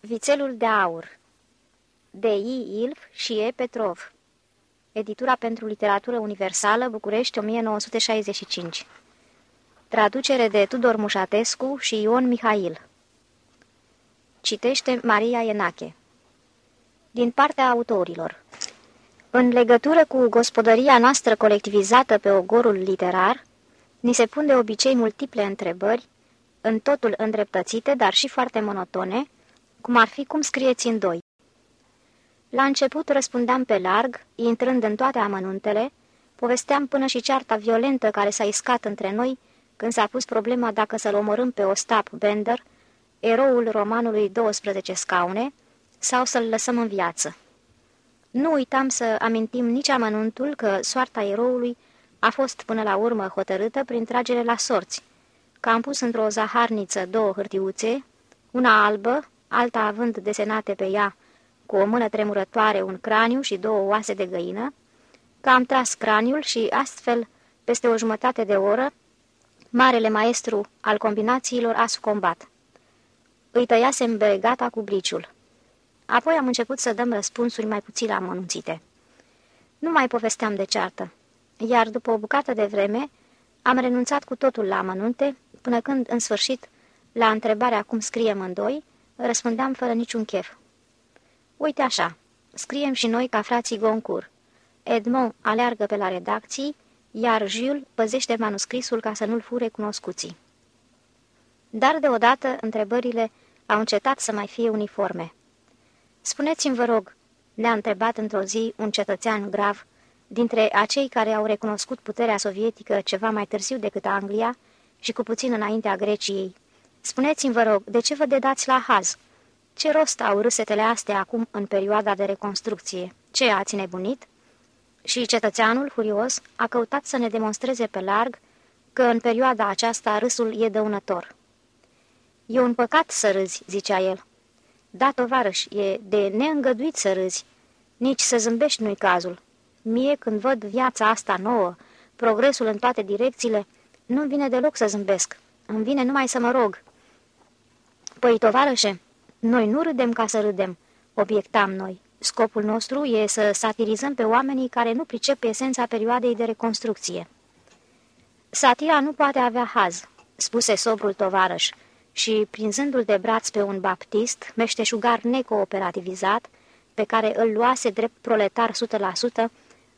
Vițelul de aur. De I. Ilf și E. Petrov. Editura pentru literatură universală, București, 1965 Traducere de Tudor Mușatescu și Ion Mihail. Citește Maria Enache. Din partea autorilor. În legătură cu gospodăria noastră colectivizată pe ogorul literar, ni se pun de obicei multiple întrebări, în totul îndreptățite, dar și foarte monotone, cum ar fi cum scrieți în doi. La început răspundeam pe larg, intrând în toate amănuntele, povesteam până și cearta violentă care s-a iscat între noi când s-a pus problema dacă să-l omorâm pe Ostap Bender, eroul romanului 12 scaune, sau să-l lăsăm în viață. Nu uitam să amintim nici amănuntul că soarta eroului a fost până la urmă hotărâtă prin tragere la sorți, că am pus într-o zaharniță două hârtiuțe, una albă, alta având desenate pe ea, cu o mână tremurătoare, un craniu și două oase de găină, că am tras craniul și astfel, peste o jumătate de oră, marele maestru al combinațiilor a sucombat. Îi tăiasem beregata cu briciul. Apoi am început să dăm răspunsuri mai puțin amănunțite. Nu mai povesteam de ceartă, iar după o bucată de vreme am renunțat cu totul la amănunte, până când, în sfârșit, la întrebarea cum scriem în doi, răspundeam fără niciun chef. Uite așa, scriem și noi ca frații Goncur. Edmond aleargă pe la redacții, iar Jules păzește manuscrisul ca să nu-l fure cunoscuții. Dar deodată întrebările au încetat să mai fie uniforme. Spuneți-mi, vă rog, ne-a întrebat într-o zi un cetățean grav, dintre acei care au recunoscut puterea sovietică ceva mai târziu decât Anglia și cu puțin înaintea Greciei. Spuneți-mi, vă rog, de ce vă dedați la haz?" Ce rost au râsetele astea acum în perioada de reconstrucție? Ce ați nebunit? Și cetățeanul, furios, a căutat să ne demonstreze pe larg că în perioada aceasta râsul e dăunător. E un păcat să râzi, zicea el. Da, tovarăș, e de neîngăduit să râzi. Nici să zâmbești nu-i cazul. Mie, când văd viața asta nouă, progresul în toate direcțiile, nu-mi vine deloc să zâmbesc. Îmi vine numai să mă rog. Păi, tovarășe, noi nu râdem ca să râdem, obiectam noi. Scopul nostru e să satirizăm pe oamenii care nu pricep esența perioadei de reconstrucție. Satira nu poate avea haz, spuse sobrul tovarăș, și, prinzându-l de braț pe un baptist, meșteșugar necooperativizat, pe care îl luase drept proletar 100%,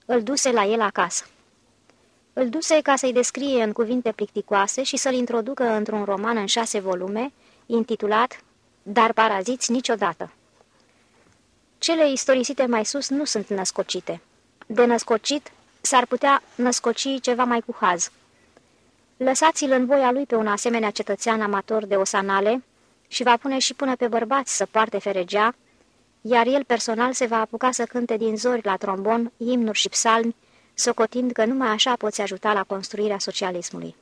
îl duse la el acasă. Îl duse ca să-i descrie în cuvinte plicticoase și să-l introducă într-un roman în șase volume, intitulat dar paraziți niciodată. Cele istorisite mai sus nu sunt născocite. De născocit s-ar putea născoci ceva mai cu haz. Lăsați-l în voia lui pe un asemenea cetățean amator de osanale și va pune și până pe bărbați să poarte feregea, iar el personal se va apuca să cânte din zori la trombon, imnuri și psalmi, socotind că numai așa poți ajuta la construirea socialismului.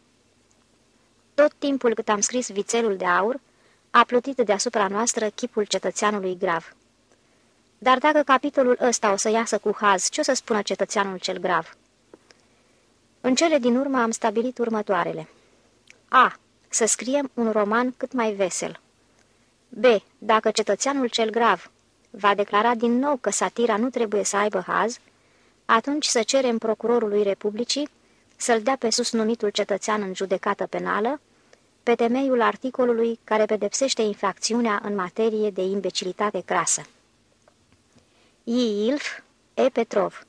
Tot timpul cât am scris Vițelul de Aur, a plutit deasupra noastră chipul cetățeanului grav. Dar dacă capitolul ăsta o să iasă cu haz, ce o să spună cetățeanul cel grav? În cele din urmă am stabilit următoarele. A. Să scriem un roman cât mai vesel. B. Dacă cetățeanul cel grav va declara din nou că satira nu trebuie să aibă haz, atunci să cerem procurorului Republicii să-l dea pe sus numitul cetățean în judecată penală pe temeiul articolului care pedepsește infracțiunea în materie de imbecilitate crasă. I. Ilf, E. Petrov